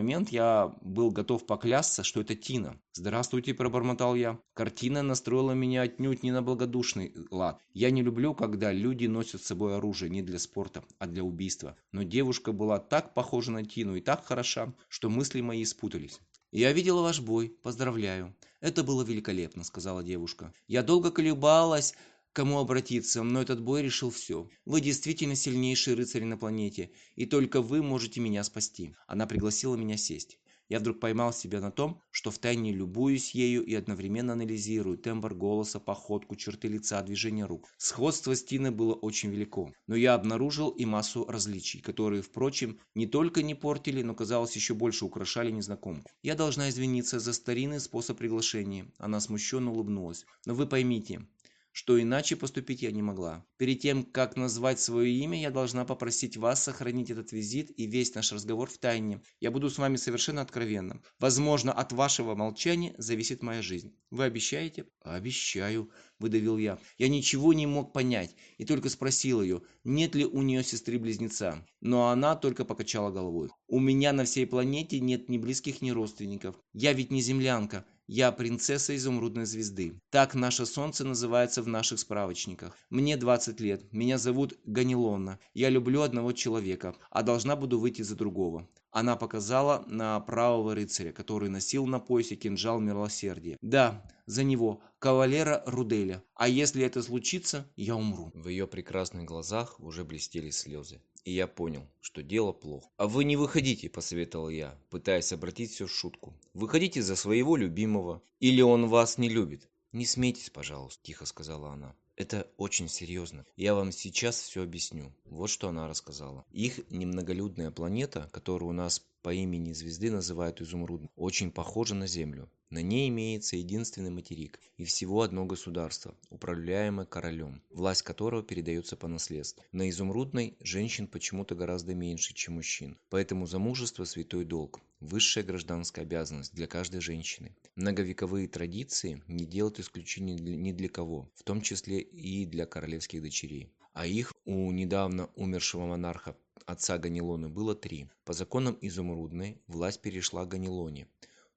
момент я был готов поклясться, что это Тина. «Здравствуйте», – пробормотал я. Картина настроила меня отнюдь не на благодушный лад. Я не люблю, когда люди носят с собой оружие не для спорта, а для убийства. Но девушка была так похожа на Тину и так хороша, что мысли мои спутались. «Я видела ваш бой. Поздравляю». «Это было великолепно», – сказала девушка. «Я долго колебалась, кому обратиться, но этот бой решил все. Вы действительно сильнейший рыцарь на планете, и только вы можете меня спасти. Она пригласила меня сесть. Я вдруг поймал себя на том, что втайне любуюсь ею и одновременно анализирую тембр голоса, походку, черты лица, движения рук. Сходство с Тиной было очень велико, но я обнаружил и массу различий, которые, впрочем, не только не портили, но, казалось, еще больше украшали незнакомку. Я должна извиниться за старинный способ приглашения. Она смущенно улыбнулась. Но вы поймите, что иначе поступить я не могла. Перед тем, как назвать свое имя, я должна попросить вас сохранить этот визит и весь наш разговор в тайне. Я буду с вами совершенно откровенным. Возможно, от вашего молчания зависит моя жизнь. Вы обещаете? Обещаю, выдавил я. Я ничего не мог понять и только спросил ее, нет ли у нее сестры-близнеца. Но она только покачала головой. У меня на всей планете нет ни близких, ни родственников. Я ведь не землянка. Я принцесса изумрудной звезды. Так наше солнце называется в наших справочниках. Мне 20 лет. Меня зовут Ганилонна. Я люблю одного человека, а должна буду выйти за другого. Она показала на правого рыцаря, который носил на поясе кинжал милосердия. Да, за него, кавалера Руделя. А если это случится, я умру. В ее прекрасных глазах уже блестели слезы и я понял, что дело плохо. «А вы не выходите», – посоветовал я, пытаясь обратить все в шутку. «Выходите за своего любимого, или он вас не любит». «Не смейтесь, пожалуйста», – тихо сказала она. Это очень серьезно. Я вам сейчас все объясню. Вот что она рассказала. Их немноголюдная планета, которую у нас по имени звезды называют изумрудной, очень похожа на Землю. На ней имеется единственный материк и всего одно государство, управляемое королем, власть которого передается по наследству. На изумрудной женщин почему-то гораздо меньше, чем мужчин, поэтому замужество – святой долг, высшая гражданская обязанность для каждой женщины. Многовековые традиции не делают исключений ни для кого, в том числе и для королевских дочерей. А их у недавно умершего монарха Отца Ганилона было три. По законам Изумрудной власть перешла Ганилоне,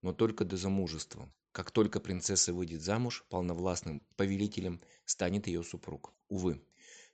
но только до замужества. Как только принцесса выйдет замуж, полновластным повелителем станет ее супруг. Увы,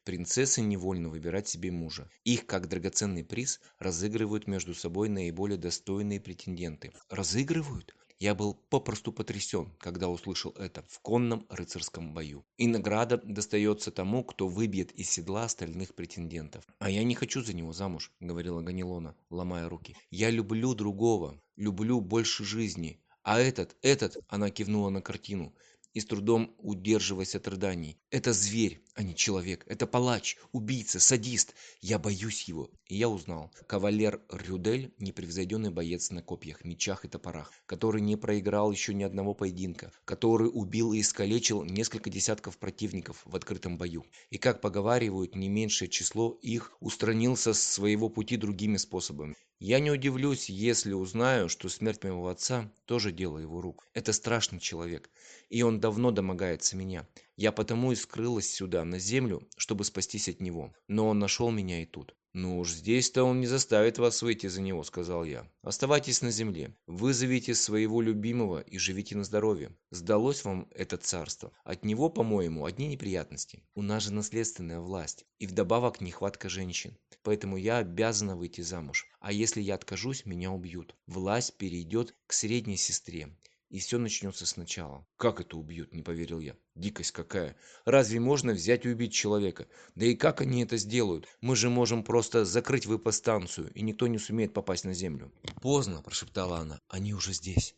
принцессы невольно выбирать себе мужа. Их, как драгоценный приз, разыгрывают между собой наиболее достойные претенденты. Разыгрывают? Я был попросту потрясен, когда услышал это в конном рыцарском бою. И награда достается тому, кто выбьет из седла остальных претендентов. «А я не хочу за него замуж», — говорила Ганилона, ломая руки. «Я люблю другого, люблю больше жизни. А этот, этот...» — она кивнула на картину и с трудом удерживаясь от рыданий. «Это зверь, а не человек. Это палач, убийца, садист. Я боюсь его. И я узнал. Кавалер Рюдель – непревзойденный боец на копьях, мечах и топорах, который не проиграл еще ни одного поединка, который убил и искалечил несколько десятков противников в открытом бою. И, как поговаривают, не меньшее число их устранился с своего пути другими способами. Я не удивлюсь, если узнаю, что смерть моего отца тоже дело его рук. Это страшный человек, и он давно домогается меня. Я потому и скрылась сюда, на землю, чтобы спастись от него. Но он нашел меня и тут. «Ну уж здесь-то он не заставит вас выйти за него», — сказал я. «Оставайтесь на земле. Вызовите своего любимого и живите на здоровье. Сдалось вам это царство. От него, по-моему, одни неприятности. У нас же наследственная власть. И вдобавок нехватка женщин. Поэтому я обязана выйти замуж. А если я откажусь, меня убьют. Власть перейдет к средней сестре и все начнется сначала. Как это убьют, не поверил я. Дикость какая. Разве можно взять и убить человека? Да и как они это сделают? Мы же можем просто закрыть выпостанцию, и никто не сумеет попасть на землю. Поздно, прошептала она. Они уже здесь.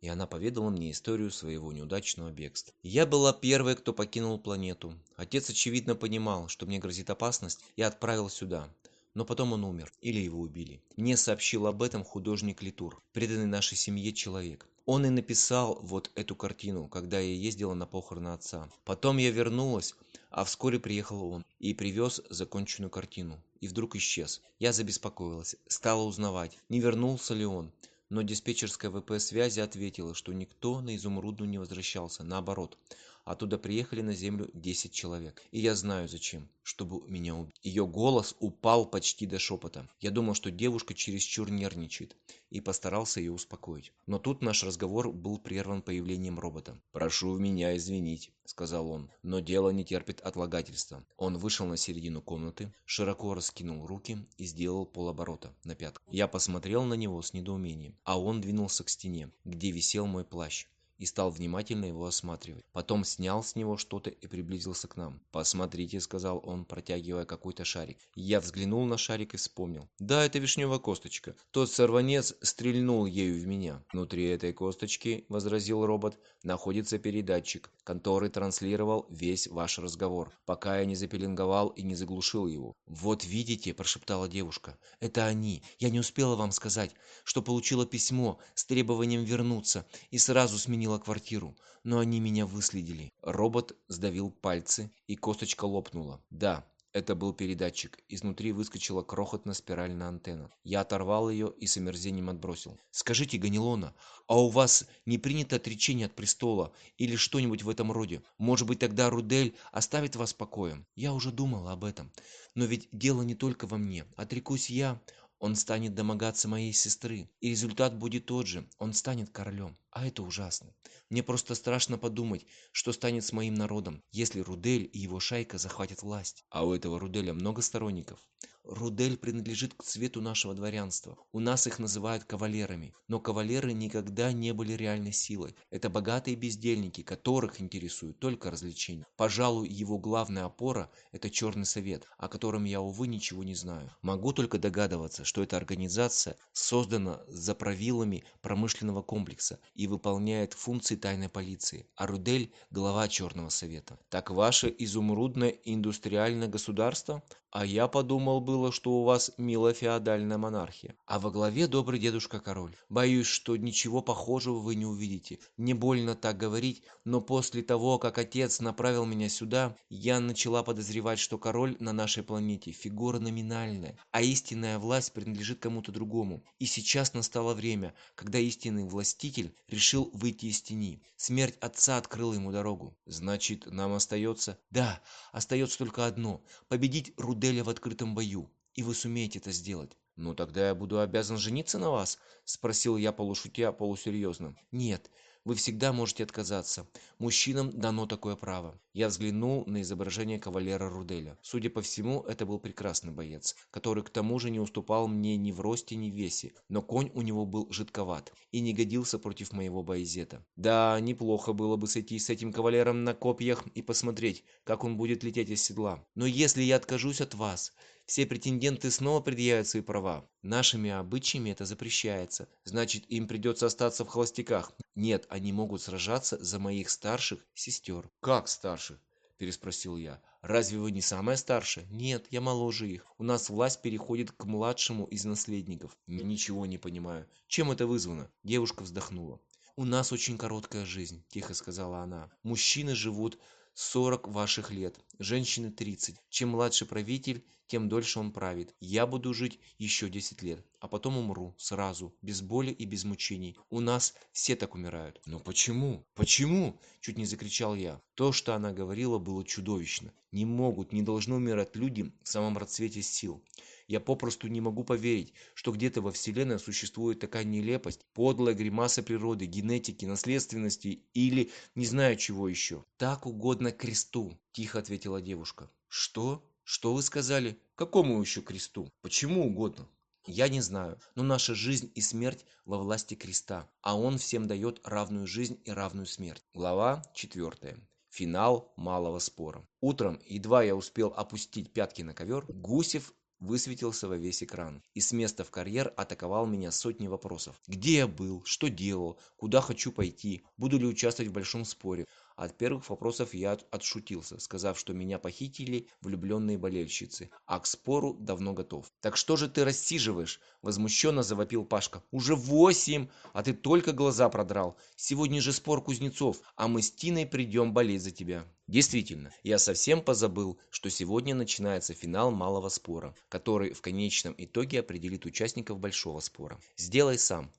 И она поведала мне историю своего неудачного бегства. Я была первой, кто покинул планету. Отец очевидно понимал, что мне грозит опасность, и отправил сюда но потом он умер или его убили. Мне сообщил об этом художник Литур, преданный нашей семье человек. Он и написал вот эту картину, когда я ездила на похороны отца. Потом я вернулась, а вскоре приехал он и привез законченную картину. И вдруг исчез. Я забеспокоилась, стала узнавать, не вернулся ли он. Но диспетчерская ВП связи ответила, что никто на изумрудную не возвращался, наоборот. Оттуда приехали на землю 10 человек. И я знаю зачем, чтобы меня убить. Ее голос упал почти до шепота. Я думал, что девушка чересчур нервничает, и постарался ее успокоить. Но тут наш разговор был прерван появлением робота. «Прошу меня извинить», — сказал он, — «но дело не терпит отлагательства». Он вышел на середину комнаты, широко раскинул руки и сделал полоборота на пятку. Я посмотрел на него с недоумением, а он двинулся к стене, где висел мой плащ и стал внимательно его осматривать. Потом снял с него что-то и приблизился к нам. «Посмотрите», — сказал он, протягивая какой-то шарик. Я взглянул на шарик и вспомнил. «Да, это вишневая косточка. Тот сорванец стрельнул ею в меня». «Внутри этой косточки», — возразил робот, — «находится передатчик, который транслировал весь ваш разговор, пока я не запеленговал и не заглушил его». «Вот видите», — прошептала девушка, — «это они. Я не успела вам сказать, что получила письмо с требованием вернуться и сразу сменила заполнила квартиру, но они меня выследили. Робот сдавил пальцы, и косточка лопнула. Да, это был передатчик. Изнутри выскочила крохотная спиральная антенна. Я оторвал ее и с омерзением отбросил. «Скажите, Ганилона, а у вас не принято отречение от престола или что-нибудь в этом роде? Может быть, тогда Рудель оставит вас покоем?» Я уже думал об этом. Но ведь дело не только во мне. Отрекусь я, он станет домогаться моей сестры, и результат будет тот же. Он станет королем. А это ужасно. Мне просто страшно подумать, что станет с моим народом, если Рудель и его шайка захватят власть. А у этого Руделя много сторонников. Рудель принадлежит к цвету нашего дворянства. У нас их называют кавалерами. Но кавалеры никогда не были реальной силой. Это богатые бездельники, которых интересуют только развлечения. Пожалуй, его главная опора – это Черный Совет, о котором я, увы, ничего не знаю. Могу только догадываться, что эта организация создана за правилами промышленного комплекса и выполняет функции тайной полиции, а Рудель – глава Черного Совета. Так ваше изумрудное индустриальное государство? А я подумал было, что у вас мило-феодальная монархия. А во главе добрый дедушка-король. Боюсь, что ничего похожего вы не увидите. Не больно так говорить, но после того, как отец направил меня сюда, я начала подозревать, что король на нашей планете фигура номинальная, а истинная власть принадлежит кому-то другому. И сейчас настало время, когда истинный властитель решил выйти из тени. Смерть отца открыла ему дорогу. Значит, нам остается... Да, остается только одно. Победить Руд Деле в открытом бою, и вы сумеете это сделать. «Ну тогда я буду обязан жениться на вас?» – спросил я полушутя, полусерьезно. «Нет, вы всегда можете отказаться. Мужчинам дано такое право. Я взглянул на изображение кавалера Руделя. Судя по всему, это был прекрасный боец, который к тому же не уступал мне ни в росте, ни в весе, но конь у него был жидковат и не годился против моего боезета. Да, неплохо было бы сойтись с этим кавалером на копьях и посмотреть, как он будет лететь из седла. Но если я откажусь от вас, все претенденты снова предъявят свои права. Нашими обычаями это запрещается. Значит, им придется остаться в холостяках. Нет, они могут сражаться за моих старших сестер». «Как старших?» – переспросил я. «Разве вы не самая старшая?» «Нет, я моложе их. У нас власть переходит к младшему из наследников». «Ничего не понимаю. Чем это вызвано?» Девушка вздохнула. «У нас очень короткая жизнь», – тихо сказала она. «Мужчины живут 40 ваших лет, женщины 30. Чем младше правитель, тем дольше он правит. Я буду жить еще 10 лет, а потом умру сразу, без боли и без мучений. У нас все так умирают. Но почему? Почему? Чуть не закричал я. То, что она говорила, было чудовищно. Не могут, не должны умирать люди в самом расцвете сил. Я попросту не могу поверить, что где-то во Вселенной существует такая нелепость, подлая гримаса природы, генетики, наследственности или не знаю чего еще. Так угодно кресту, тихо ответил ответила девушка. «Что? Что вы сказали? Какому еще кресту? Почему угодно?» Я не знаю, но наша жизнь и смерть во власти креста, а он всем дает равную жизнь и равную смерть. Глава 4. Финал малого спора. Утром, едва я успел опустить пятки на ковер, Гусев высветился во весь экран и с места в карьер атаковал меня сотни вопросов. Где я был? Что делал? Куда хочу пойти? Буду ли участвовать в большом споре? От первых вопросов я отшутился, сказав, что меня похитили влюбленные болельщицы, а к спору давно готов. «Так что же ты рассиживаешь?» – возмущенно завопил Пашка. «Уже восемь! А ты только глаза продрал! Сегодня же спор Кузнецов, а мы с Тиной придем болеть за тебя!» Действительно, я совсем позабыл, что сегодня начинается финал малого спора, который в конечном итоге определит участников большого спора. Сделай сам.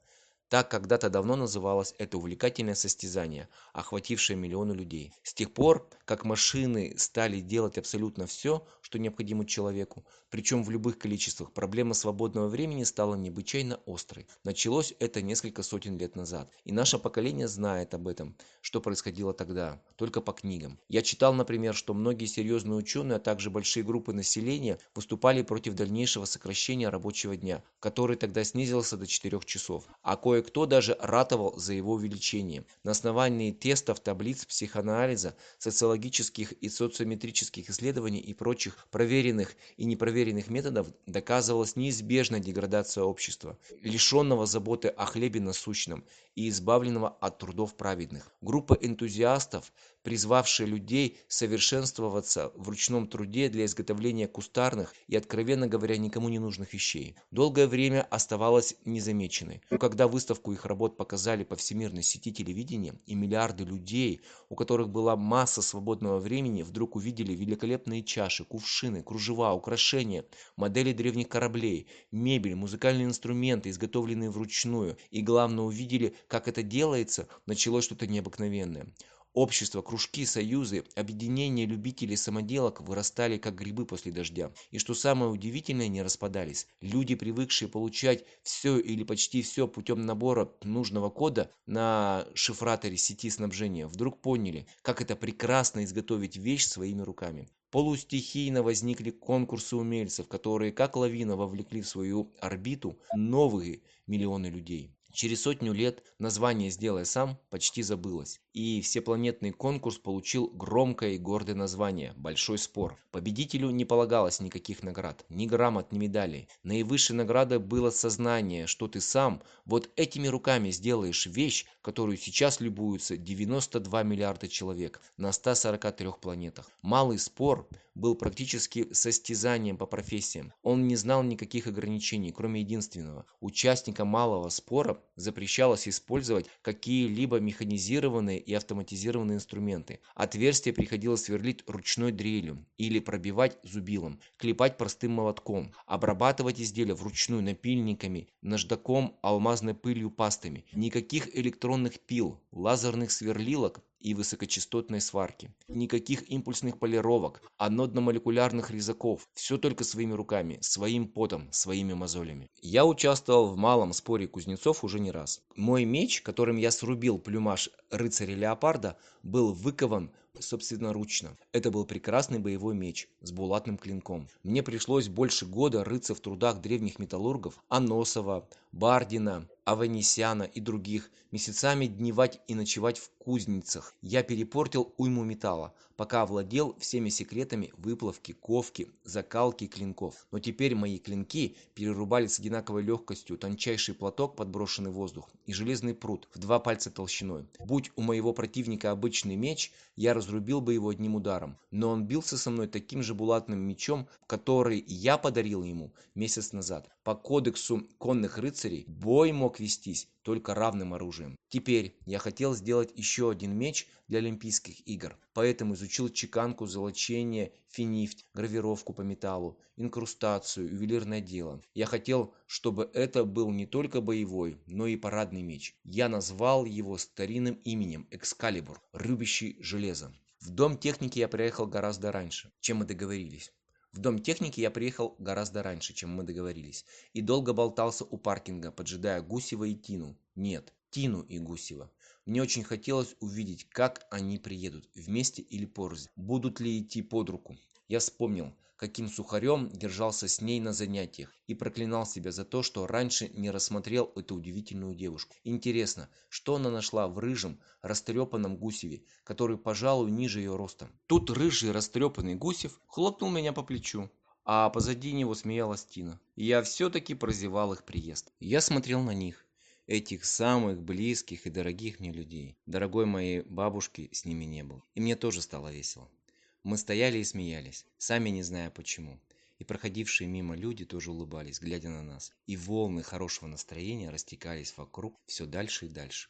Так когда-то давно называлось это увлекательное состязание, охватившее миллионы людей. С тех пор, как машины стали делать абсолютно все, что необходимо человеку, причем в любых количествах, проблема свободного времени стала необычайно острой. Началось это несколько сотен лет назад, и наше поколение знает об этом, что происходило тогда, только по книгам. Я читал, например, что многие серьезные ученые, а также большие группы населения выступали против дальнейшего сокращения рабочего дня, который тогда снизился до 4 часов, а кое Кое-кто даже ратовал за его увеличение. На основании тестов, таблиц, психоанализа, социологических и социометрических исследований и прочих проверенных и непроверенных методов доказывалась неизбежная деградация общества, лишенного заботы о хлебе насущном и избавленного от трудов праведных. Группа энтузиастов призвавшее людей совершенствоваться в ручном труде для изготовления кустарных и, откровенно говоря, никому не нужных вещей, долгое время оставалась незамеченной. Но когда выставку их работ показали по всемирной сети телевидения, и миллиарды людей, у которых была масса свободного времени, вдруг увидели великолепные чаши, кувшины, кружева, украшения, модели древних кораблей, мебель, музыкальные инструменты, изготовленные вручную, и главное увидели, как это делается, началось что-то необыкновенное. Общества, кружки, союзы, объединения любителей самоделок вырастали как грибы после дождя. И что самое удивительное, не распадались. Люди, привыкшие получать все или почти все путем набора нужного кода на шифраторе сети снабжения, вдруг поняли, как это прекрасно изготовить вещь своими руками. Полустихийно возникли конкурсы умельцев, которые как лавина вовлекли в свою орбиту новые миллионы людей. Через сотню лет название «Сделай сам» почти забылось, и всепланетный конкурс получил громкое и гордое название «Большой спор». Победителю не полагалось никаких наград, ни грамот, ни медалей. Наивысшей наградой было сознание, что ты сам вот этими руками сделаешь вещь, которую сейчас любуются 92 миллиарда человек на 143 планетах. Малый спор был практически состязанием по профессиям. Он не знал никаких ограничений, кроме единственного. Участникам малого спора запрещалось использовать какие-либо механизированные и автоматизированные инструменты. Отверстие приходилось сверлить ручной дрелью или пробивать зубилом, клепать простым молотком, обрабатывать изделия вручную напильниками, наждаком, алмазной пылью, пастами. Никаких электронных пил, лазерных сверлилок, и высокочастотной сварки. Никаких импульсных полировок, анодно-молекулярных резаков. Все только своими руками, своим потом, своими мозолями. Я участвовал в малом споре кузнецов уже не раз. Мой меч, которым я срубил плюмаж рыцаря-леопарда, был выкован собственноручно. Это был прекрасный боевой меч с булатным клинком. Мне пришлось больше года рыться в трудах древних металлургов Аносова, Бардина, Аванесяна и других, месяцами дневать и ночевать в кузницах. Я перепортил уйму металла, пока овладел всеми секретами выплавки, ковки, закалки клинков. Но теперь мои клинки перерубали с одинаковой легкостью тончайший платок, подброшенный в воздух, и железный пруд в два пальца толщиной. Будь у моего противника обычный меч, я разрубил бы его одним ударом. Но он бился со мной таким же булатным мечом, который я подарил ему месяц назад. По кодексу конных рыцарей бой мог отвестись только равным оружием. Теперь я хотел сделать еще один меч для Олимпийских игр, поэтому изучил чеканку, золочение, финифть, гравировку по металлу, инкрустацию, ювелирное дело. Я хотел, чтобы это был не только боевой, но и парадный меч. Я назвал его старинным именем Экскалибур, рубящий железо. В дом техники я приехал гораздо раньше, чем мы договорились. В дом техники я приехал гораздо раньше, чем мы договорились, и долго болтался у паркинга, поджидая Гусева и Тину. Нет, Тину и Гусева. Мне очень хотелось увидеть, как они приедут, вместе или порознь. Будут ли идти под руку? Я вспомнил, каким сухарем держался с ней на занятиях, и проклинал себя за то, что раньше не рассмотрел эту удивительную девушку. Интересно, что она нашла в рыжем, растрепанном гусеве, который, пожалуй, ниже ее роста. Тут рыжий растрепанный гусев хлопнул меня по плечу, а позади него смеялась Тина. Я все-таки прозевал их приезд. Я смотрел на них, этих самых близких и дорогих мне людей. Дорогой моей бабушки с ними не был. И мне тоже стало весело. Мы стояли и смеялись, сами не зная почему. И проходившие мимо люди тоже улыбались, глядя на нас. И волны хорошего настроения растекались вокруг все дальше и дальше.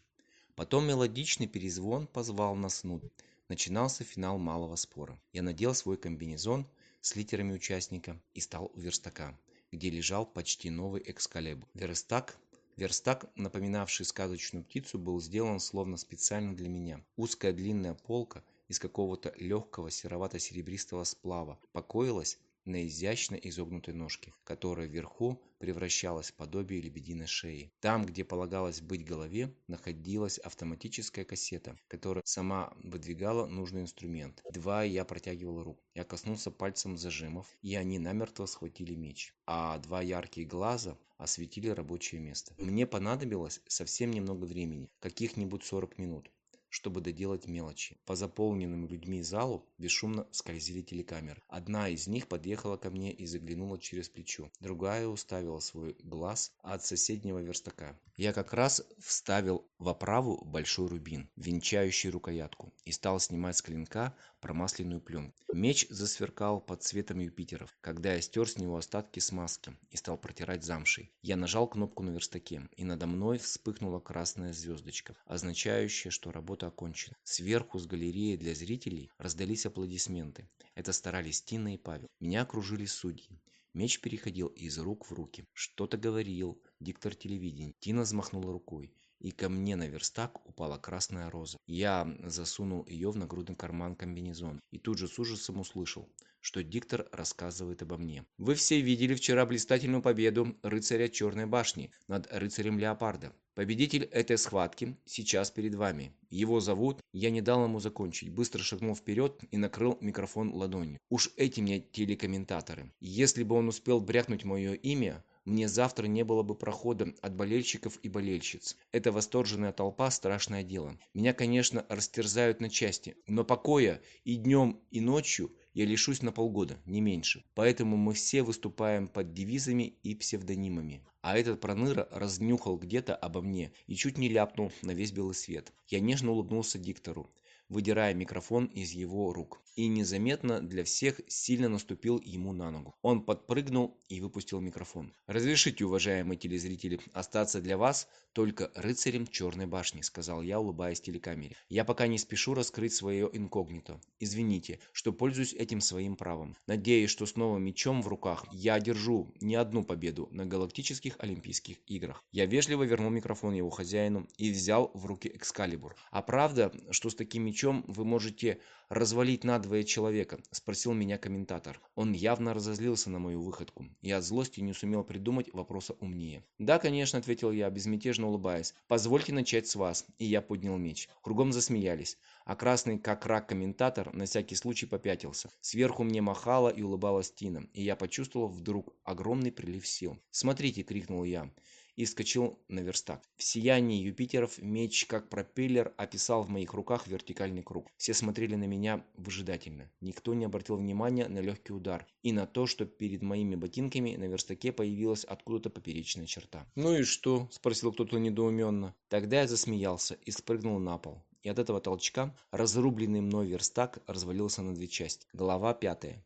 Потом мелодичный перезвон позвал нас внутрь. Начинался финал малого спора. Я надел свой комбинезон с литерами участника и стал у верстака, где лежал почти новый экскалибр. Верстак Верстак, напоминавший сказочную птицу, был сделан словно специально для меня. Узкая длинная полка из какого-то легкого серовато-серебристого сплава, покоилась на изящно изогнутой ножке, которая вверху превращалась в подобие лебединой шеи. Там, где полагалось быть голове, находилась автоматическая кассета, которая сама выдвигала нужный инструмент. Два я протягивал руку. Я коснулся пальцем зажимов, и они намертво схватили меч. А два яркие глаза осветили рабочее место. Мне понадобилось совсем немного времени, каких-нибудь 40 минут, чтобы доделать мелочи. По заполненным людьми залу бесшумно скользили телекамеры. Одна из них подъехала ко мне и заглянула через плечо. Другая уставила свой глаз от соседнего верстака. Я как раз вставил в оправу большой рубин, венчающий рукоятку, и стал снимать с клинка промасленную пленку. Меч засверкал под цветом Юпитеров, когда я стер с него остатки смазки и стал протирать замшей. Я нажал кнопку на верстаке, и надо мной вспыхнула красная звездочка, означающая, что работа работа окончена. Сверху с галереи для зрителей раздались аплодисменты. Это старались Тина и Павел. Меня окружили судьи. Меч переходил из рук в руки. Что-то говорил диктор телевидения. Тина взмахнула рукой, и ко мне на верстак упала красная роза. Я засунул ее в нагрудный карман комбинезон и тут же с ужасом услышал – что диктор рассказывает обо мне. Вы все видели вчера блистательную победу рыцаря Черной башни над рыцарем Леопарда. Победитель этой схватки сейчас перед вами. Его зовут, я не дал ему закончить, быстро шагнул вперед и накрыл микрофон ладонью. Уж эти мне телекомментаторы. Если бы он успел брякнуть мое имя, мне завтра не было бы прохода от болельщиков и болельщиц. Эта восторженная толпа – страшное дело. Меня, конечно, растерзают на части, но покоя и днем, и ночью – я лишусь на полгода, не меньше. Поэтому мы все выступаем под девизами и псевдонимами. А этот проныра разнюхал где-то обо мне и чуть не ляпнул на весь белый свет. Я нежно улыбнулся диктору выдирая микрофон из его рук. И незаметно для всех сильно наступил ему на ногу. Он подпрыгнул и выпустил микрофон. «Разрешите, уважаемые телезрители, остаться для вас только рыцарем Черной башни», сказал я, улыбаясь телекамере. «Я пока не спешу раскрыть свое инкогнито. Извините, что пользуюсь этим своим правом. Надеюсь, что с новым мечом в руках я держу не одну победу на Галактических Олимпийских играх». Я вежливо вернул микрофон его хозяину и взял в руки Экскалибур. А правда, что с таким мечом мечом вы можете развалить надвое человека?» – спросил меня комментатор. Он явно разозлился на мою выходку. Я от злости не сумел придумать вопроса умнее. «Да, конечно», – ответил я, безмятежно улыбаясь. «Позвольте начать с вас». И я поднял меч. Кругом засмеялись. А красный, как рак комментатор, на всякий случай попятился. Сверху мне махала и улыбалась Тина. И я почувствовал вдруг огромный прилив сил. «Смотрите!» – крикнул я и вскочил на верстак. В сиянии Юпитеров меч, как пропеллер, описал в моих руках вертикальный круг. Все смотрели на меня выжидательно. Никто не обратил внимания на легкий удар и на то, что перед моими ботинками на верстаке появилась откуда-то поперечная черта. «Ну и что?» – спросил кто-то недоуменно. Тогда я засмеялся и спрыгнул на пол и от этого толчка разрубленный мной верстак развалился на две части. Голова пятая.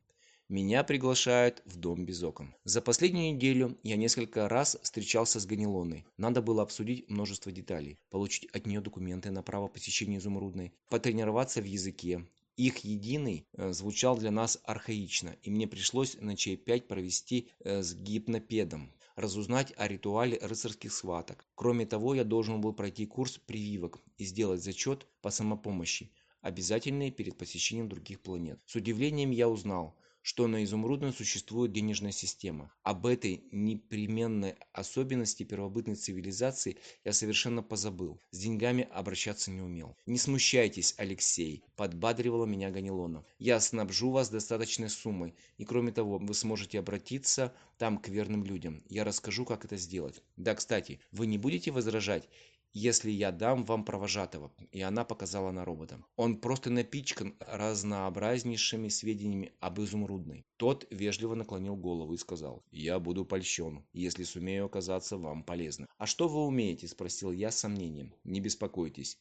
Меня приглашают в дом без окон. За последнюю неделю я несколько раз встречался с Ганилоной. Надо было обсудить множество деталей, получить от нее документы на право посещения Изумрудной, потренироваться в языке. Их единый э, звучал для нас архаично, и мне пришлось ночей пять провести э, с гипнопедом, разузнать о ритуале рыцарских схваток. Кроме того, я должен был пройти курс прививок и сделать зачет по самопомощи, обязательные перед посещением других планет. С удивлением я узнал, что на изумрудном существует денежная система. Об этой непременной особенности первобытной цивилизации я совершенно позабыл. С деньгами обращаться не умел. «Не смущайтесь, Алексей», – подбадривала меня Ганилона. «Я снабжу вас достаточной суммой, и кроме того, вы сможете обратиться там к верным людям. Я расскажу, как это сделать. Да, кстати, вы не будете возражать, если я дам вам провожатого». И она показала на робота. Он просто напичкан разнообразнейшими сведениями об изумрудной. Тот вежливо наклонил голову и сказал, «Я буду польщен, если сумею оказаться вам полезным». «А что вы умеете?» – спросил я с сомнением. «Не беспокойтесь,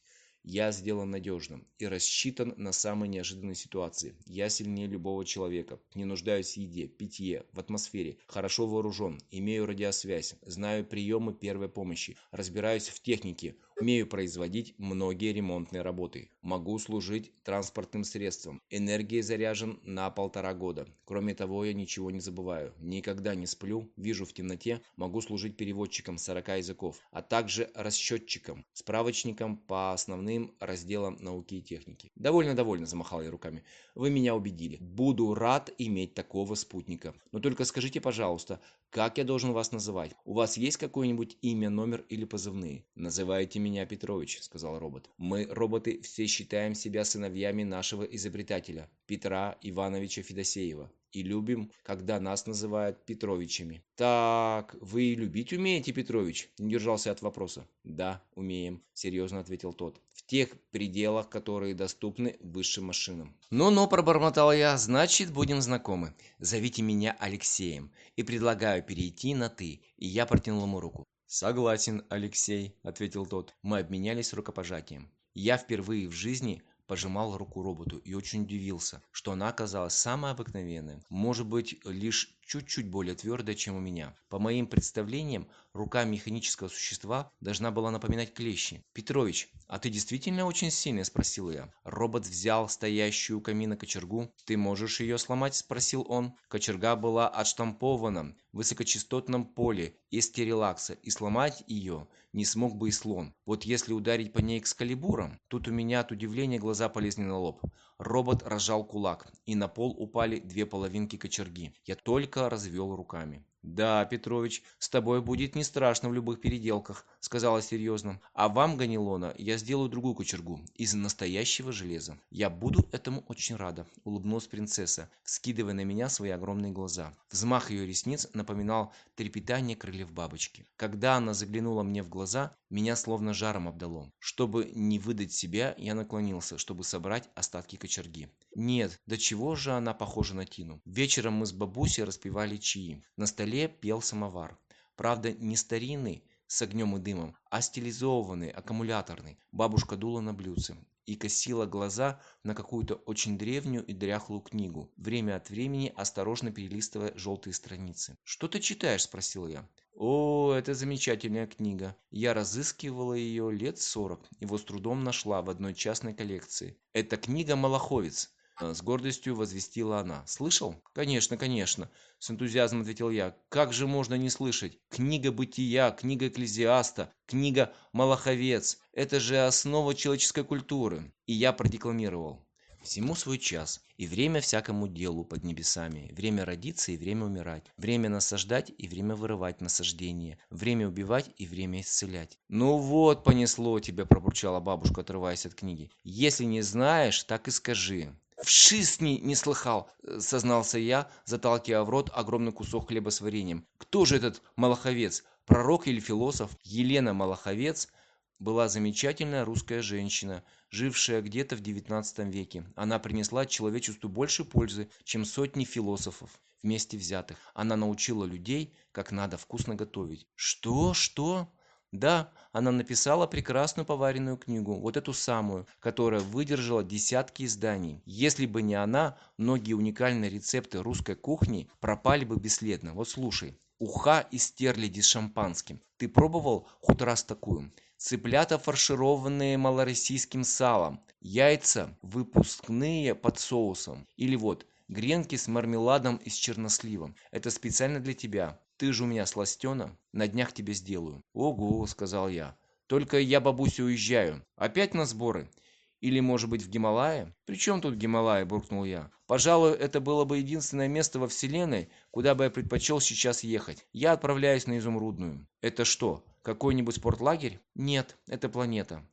я сделан надежным и рассчитан на самые неожиданные ситуации. Я сильнее любого человека. Не нуждаюсь в еде, питье, в атмосфере. Хорошо вооружен, имею радиосвязь, знаю приемы первой помощи, разбираюсь в технике, Умею производить многие ремонтные работы. Могу служить транспортным средством. Энергией заряжен на полтора года. Кроме того, я ничего не забываю. Никогда не сплю, вижу в темноте, могу служить переводчиком 40 языков, а также расчетчиком, справочником по основным разделам науки и техники. Довольно-довольно, замахал я руками. Вы меня убедили. Буду рад иметь такого спутника. Но только скажите, пожалуйста, как я должен вас называть? У вас есть какое-нибудь имя, номер или позывные? Называете меня, Петрович», — сказал робот. «Мы, роботы, все считаем себя сыновьями нашего изобретателя, Петра Ивановича Федосеева, и любим, когда нас называют Петровичами». «Так, вы любить умеете, Петрович?» — не держался от вопроса. «Да, умеем», — серьезно ответил тот. «В тех пределах, которые доступны высшим машинам». «Ну-ну», — пробормотал я, — «значит, будем знакомы. Зовите меня Алексеем и предлагаю перейти на «ты», и я протянул ему руку согласен алексей ответил тот. Мы обменялись рукопожатием. Я впервые в жизни пожимал руку роботу и очень удивился что она оказалась самой обыкновенной. Может быть лишь чуть-чуть более твердая, чем у меня. По моим представлениям, рука механического существа должна была напоминать клещи. «Петрович, а ты действительно очень сильный?» – спросил я. Робот взял стоящую у камина кочергу. «Ты можешь ее сломать?» – спросил он. Кочерга была отштампована в высокочастотном поле из керелакса, и сломать ее не смог бы и слон. Вот если ударить по ней экскалибуром, тут у меня от удивления глаза полезли на лоб. Робот разжал кулак, и на пол упали две половинки кочерги. Я только развел руками. «Да, Петрович, с тобой будет не страшно в любых переделках», — сказала серьезно. «А вам, Ганилона, я сделаю другую кочергу из настоящего железа». «Я буду этому очень рада», — улыбнулась принцесса, скидывая на меня свои огромные глаза. Взмах ее ресниц напоминал трепетание крыльев бабочки. Когда она заглянула мне в глаза, меня словно жаром обдало. Чтобы не выдать себя, я наклонился, чтобы собрать остатки кочерги. «Нет, до чего же она похожа на Тину?» Вечером мы с бабусей распивали чаи. На столе столе пел самовар. Правда, не старинный, с огнем и дымом, а стилизованный, аккумуляторный. Бабушка дула на блюдце и косила глаза на какую-то очень древнюю и дряхлую книгу, время от времени осторожно перелистывая желтые страницы. «Что ты читаешь?» – спросил я. «О, это замечательная книга. Я разыскивала ее лет сорок, и вот с трудом нашла в одной частной коллекции. Это книга «Малаховец» Э, с гордостью возвестила она. «Слышал?» «Конечно, конечно», — с энтузиазмом ответил я. «Как же можно не слышать? Книга бытия, книга экклезиаста, книга Малаховец — это же основа человеческой культуры». И я продекламировал. Всему свой час, и время всякому делу под небесами, время родиться и время умирать, время насаждать и время вырывать насаждение, время убивать и время исцелять. «Ну вот, понесло тебя», – пробурчала бабушка, отрываясь от книги. «Если не знаешь, так и скажи». «В жизни не слыхал», э, – сознался я, заталкивая в рот огромный кусок хлеба с вареньем. «Кто же этот Малаховец? Пророк или философ?» Елена Малаховец была замечательная русская женщина, жившая где-то в XIX веке. Она принесла человечеству больше пользы, чем сотни философов вместе взятых. Она научила людей, как надо вкусно готовить. «Что? Что?» Да, она написала прекрасную поваренную книгу, вот эту самую, которая выдержала десятки изданий. Если бы не она, многие уникальные рецепты русской кухни пропали бы бесследно. Вот слушай. Уха из стерляди с шампанским. Ты пробовал хоть раз такую? Цыплята, фаршированные малороссийским салом. Яйца, выпускные под соусом. Или вот, гренки с мармеладом из чернослива. Это специально для тебя. Ты же у меня сластена, на днях тебе сделаю». «Ого», — сказал я. «Только я, бабуся, уезжаю. Опять на сборы? Или, может быть, в Гималае?» «При чем тут Гималае?» — буркнул я. «Пожалуй, это было бы единственное место во Вселенной, куда бы я предпочел сейчас ехать. Я отправляюсь на Изумрудную». «Это что, какой-нибудь спортлагерь?» «Нет, это планета».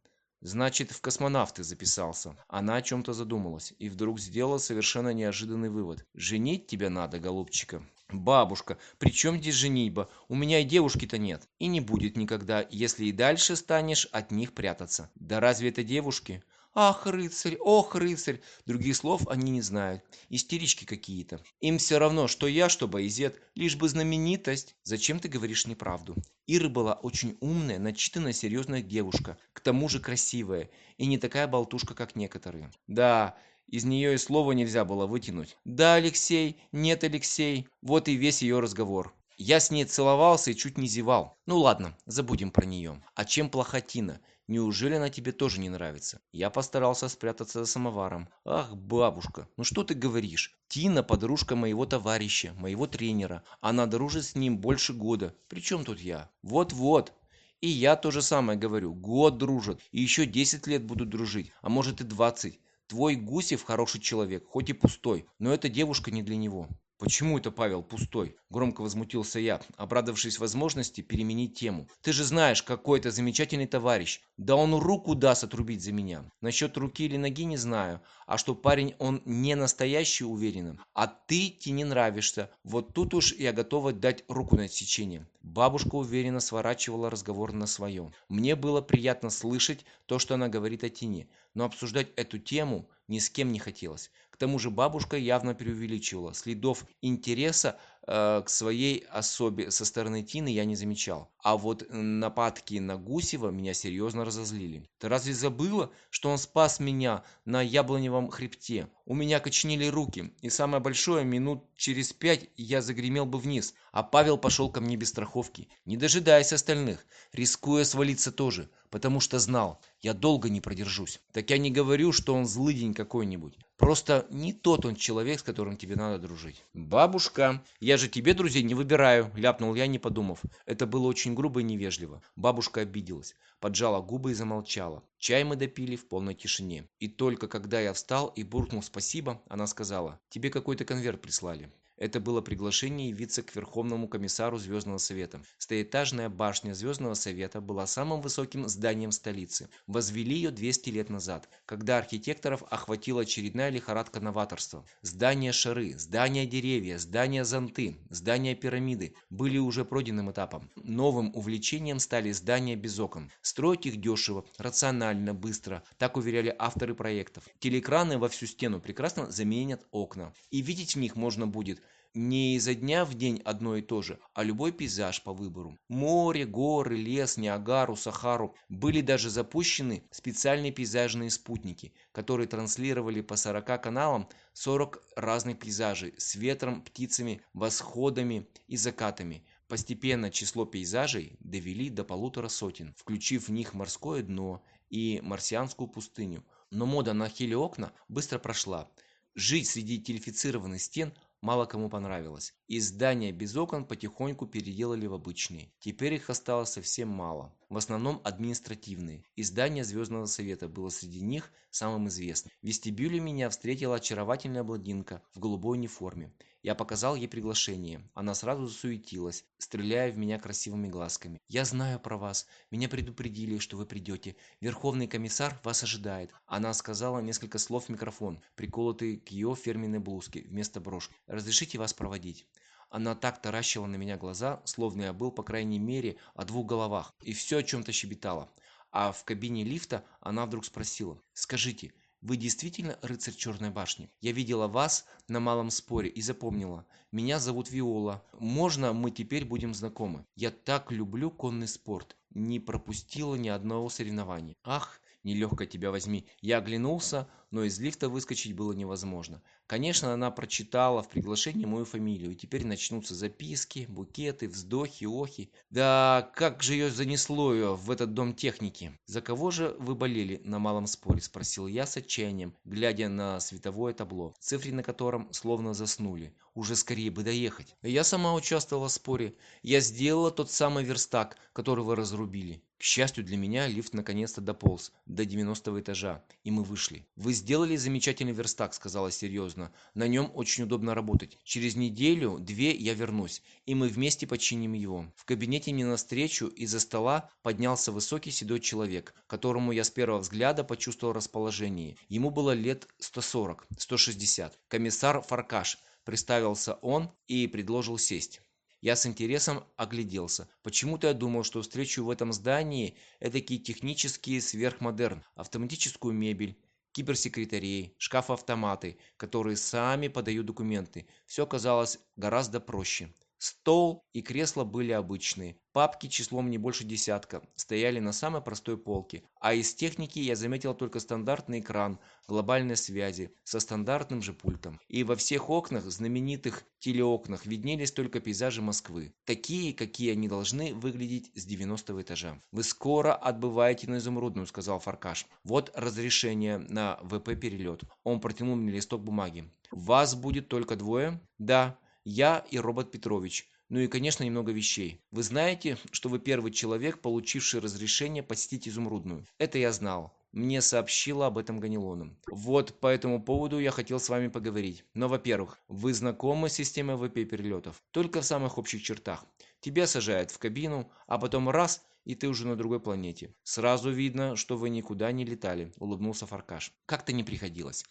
Значит, в космонавты записался. Она о чем-то задумалась и вдруг сделала совершенно неожиданный вывод. «Женить тебя надо, голубчика». Бабушка, при чем здесь женитьба? У меня и девушки-то нет. И не будет никогда, если и дальше станешь от них прятаться. Да разве это девушки? «Ах, рыцарь! Ох, рыцарь!» Других слов они не знают. Истерички какие-то. Им все равно, что я, что Боязет, лишь бы знаменитость. Зачем ты говоришь неправду? Ира была очень умная, начитанная, серьезная девушка. К тому же красивая. И не такая болтушка, как некоторые. Да, из нее и слова нельзя было вытянуть. «Да, Алексей, нет, Алексей». Вот и весь ее разговор. Я с ней целовался и чуть не зевал. Ну ладно, забудем про нее. А чем плоха Тина? Неужели она тебе тоже не нравится? Я постарался спрятаться за самоваром. Ах, бабушка, ну что ты говоришь? Тина подружка моего товарища, моего тренера. Она дружит с ним больше года. При чем тут я? Вот-вот, и я то же самое говорю. Год дружат. И еще 10 лет будут дружить. А может и 20 твой гусев хороший человек хоть и пустой но эта девушка не для него. «Почему это Павел пустой?» – громко возмутился я, обрадовавшись возможности переменить тему. «Ты же знаешь, какой это замечательный товарищ. Да он руку даст отрубить за меня. Насчет руки или ноги не знаю. А что парень он не настоящий, уверенным. А ты тебе не нравишься. Вот тут уж я готова дать руку на отсечение». Бабушка уверенно сворачивала разговор на своем. Мне было приятно слышать то, что она говорит о тени, но обсуждать эту тему ни с кем не хотелось тому же бабушка явно преувеличивала. Следов интереса э, к своей особе со стороны Тины я не замечал. А вот нападки на Гусева меня серьезно разозлили. Ты разве забыла, что он спас меня на яблоневом хребте? У меня коченили руки, и самое большое, минут через пять я загремел бы вниз, а Павел пошел ко мне без страховки, не дожидаясь остальных, рискуя свалиться тоже потому что знал, я долго не продержусь. Так я не говорю, что он злыдень какой-нибудь. Просто не тот он человек, с которым тебе надо дружить. «Бабушка, я же тебе друзей не выбираю», — ляпнул я, не подумав. Это было очень грубо и невежливо. Бабушка обиделась, поджала губы и замолчала. Чай мы допили в полной тишине. И только когда я встал и буркнул спасибо, она сказала, «Тебе какой-то конверт прислали». Это было приглашение явиться к Верховному комиссару Звездного Совета. Стоэтажная башня Звездного Совета была самым высоким зданием столицы. Возвели ее 200 лет назад, когда архитекторов охватила очередная лихорадка новаторства. Здания шары, здания деревья, здания зонты, здания пирамиды были уже пройденным этапом. Новым увлечением стали здания без окон. Строить их дешево, рационально, быстро, так уверяли авторы проектов. Телекраны во всю стену прекрасно заменят окна. И видеть в них можно будет не изо дня в день одно и то же, а любой пейзаж по выбору. Море, горы, лес, Ниагару, Сахару. Были даже запущены специальные пейзажные спутники, которые транслировали по 40 каналам 40 разных пейзажей с ветром, птицами, восходами и закатами. Постепенно число пейзажей довели до полутора сотен, включив в них морское дно и марсианскую пустыню. Но мода на хелиокна быстро прошла. Жить среди телефицированных стен – мало кому понравилось, и здания без окон потихоньку переделали в обычные. Теперь их осталось совсем мало, в основном административные. И здание Звездного Совета было среди них самым известным. В вестибюле меня встретила очаровательная блондинка в голубой униформе. Я показал ей приглашение. Она сразу засуетилась, стреляя в меня красивыми глазками. «Я знаю про вас. Меня предупредили, что вы придете. Верховный комиссар вас ожидает». Она сказала несколько слов в микрофон, приколотый к ее фирменной блузке вместо брошки. «Разрешите вас проводить?» Она так таращила на меня глаза, словно я был, по крайней мере, о двух головах, и все о чем-то щебетала. А в кабине лифта она вдруг спросила, «Скажите, вы действительно рыцарь Черной башни? Я видела вас на малом споре и запомнила. Меня зовут Виола. Можно мы теперь будем знакомы? Я так люблю конный спорт. Не пропустила ни одного соревнования. Ах, нелегкая тебя возьми. Я оглянулся, но из лифта выскочить было невозможно. Конечно, она прочитала в приглашении мою фамилию, и теперь начнутся записки, букеты, вздохи, охи. Да как же ее занесло ее в этот дом техники? За кого же вы болели на малом споре? Спросил я с отчаянием, глядя на световое табло, цифры на котором словно заснули. Уже скорее бы доехать. Я сама участвовала в споре. Я сделала тот самый верстак, который вы разрубили. К счастью для меня, лифт наконец-то дополз до 90 этажа, и мы вышли. «Вы сделали замечательный верстак», — сказала серьезно. «На нем очень удобно работать. Через неделю-две я вернусь, и мы вместе починим его». В кабинете мне навстречу из-за стола поднялся высокий седой человек, которому я с первого взгляда почувствовал расположение. Ему было лет 140-160. Комиссар Фаркаш, представился он и предложил сесть. Я с интересом огляделся. Почему-то я думал, что встречу в этом здании этакий технические сверхмодерн, автоматическую мебель, киберсекретарей, шкаф-автоматы, которые сами подают документы. Все казалось гораздо проще. Стол и кресло были обычные. Папки числом не больше десятка стояли на самой простой полке. А из техники я заметил только стандартный экран глобальной связи со стандартным же пультом. И во всех окнах, знаменитых телеокнах, виднелись только пейзажи Москвы. Такие, какие они должны выглядеть с 90 этажа. «Вы скоро отбываете на Изумрудную», — сказал Фаркаш. «Вот разрешение на ВП-перелет». Он протянул мне листок бумаги. «Вас будет только двое?» «Да», я и робот Петрович, ну и, конечно, немного вещей. Вы знаете, что вы первый человек, получивший разрешение посетить Изумрудную. Это я знал. Мне сообщила об этом Ганилоном. Вот по этому поводу я хотел с вами поговорить. Но, во-первых, вы знакомы с системой ВП-перелетов. Только в самых общих чертах. Тебя сажают в кабину, а потом раз – и ты уже на другой планете. Сразу видно, что вы никуда не летали», – улыбнулся Фаркаш. «Как-то не приходилось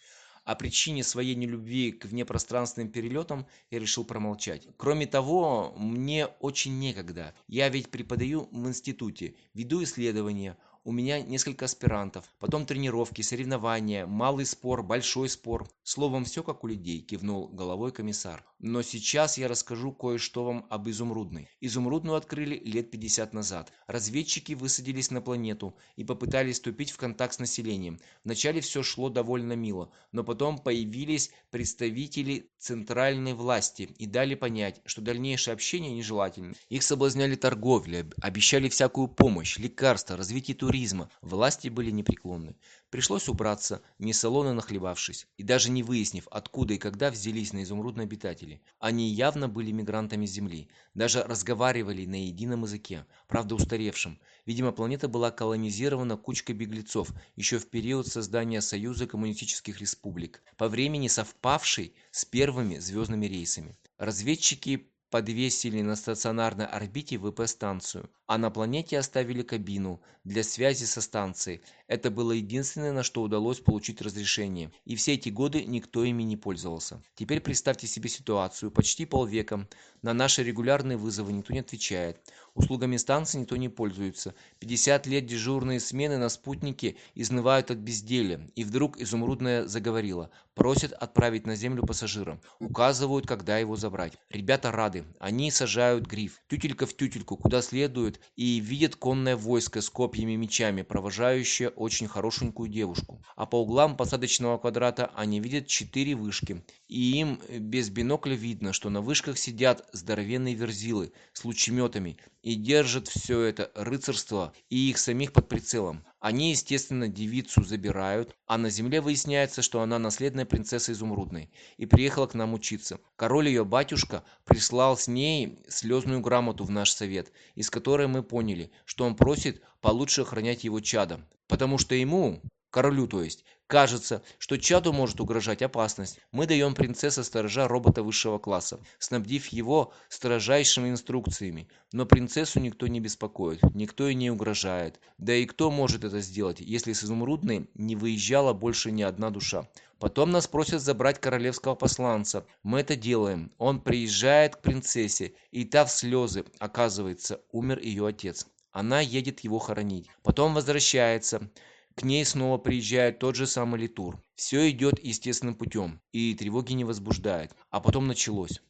о причине своей нелюбви к внепространственным перелетам я решил промолчать. Кроме того, мне очень некогда. Я ведь преподаю в институте, веду исследования, у меня несколько аспирантов, потом тренировки, соревнования, малый спор, большой спор. Словом, все как у людей, кивнул головой комиссар. Но сейчас я расскажу кое-что вам об Изумрудной. Изумрудную открыли лет 50 назад. Разведчики высадились на планету и попытались вступить в контакт с населением. Вначале все шло довольно мило, но потом появились представители центральной власти и дали понять, что дальнейшее общение нежелательно. Их соблазняли торговля, обещали всякую помощь, лекарства, развитие туризма туризма власти были непреклонны. Пришлось убраться, не салона нахлебавшись, и даже не выяснив, откуда и когда взялись на изумрудные обитатели. Они явно были мигрантами Земли, даже разговаривали на едином языке, правда устаревшем. Видимо, планета была колонизирована кучкой беглецов еще в период создания Союза коммунистических республик, по времени совпавшей с первыми звездными рейсами. Разведчики подвесили на стационарной орбите ВП-станцию, а на планете оставили кабину для связи со станцией. Это было единственное, на что удалось получить разрешение, и все эти годы никто ими не пользовался. Теперь представьте себе ситуацию. Почти полвека на наши регулярные вызовы никто не отвечает. Услугами станции никто не пользуется. 50 лет дежурные смены на спутнике изнывают от безделия. И вдруг изумрудная заговорила. Просят отправить на землю пассажира. Указывают, когда его забрать. Ребята рады. Они сажают гриф. Тютелька в тютельку, куда следует. И видят конное войско с копьями и мечами, провожающее очень хорошенькую девушку. А по углам посадочного квадрата они видят четыре вышки. И им без бинокля видно, что на вышках сидят здоровенные верзилы с лучеметами и держат все это рыцарство и их самих под прицелом. Они, естественно, девицу забирают, а на земле выясняется, что она наследная принцесса Изумрудной и приехала к нам учиться. Король ее батюшка прислал с ней слезную грамоту в наш совет, из которой мы поняли, что он просит получше охранять его чада, потому что ему, королю то есть, кажется, что чаду может угрожать опасность, мы даем принцесса-сторожа робота высшего класса, снабдив его строжайшими инструкциями. Но принцессу никто не беспокоит, никто и не угрожает. Да и кто может это сделать, если с Изумрудной не выезжала больше ни одна душа? Потом нас просят забрать королевского посланца. Мы это делаем. Он приезжает к принцессе, и та в слезы. Оказывается, умер ее отец. Она едет его хоронить. Потом возвращается. К ней снова приезжает тот же самый Литур. Все идет естественным путем, и тревоги не возбуждает. А потом началось.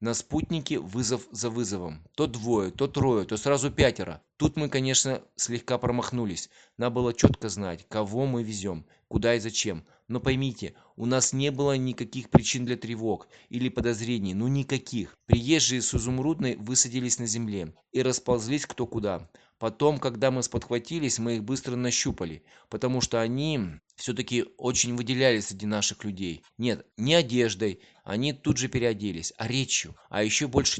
На спутнике вызов за вызовом. То двое, то трое, то сразу пятеро. Тут мы, конечно, слегка промахнулись. Надо было четко знать, кого мы везем, куда и зачем. Но поймите, у нас не было никаких причин для тревог или подозрений, ну никаких. Приезжие с Изумрудной высадились на земле и расползлись кто куда. Потом, когда мы сподхватились, мы их быстро нащупали, потому что они все-таки очень выделялись среди наших людей. Нет, не одеждой, они тут же переоделись, а речью, а еще больше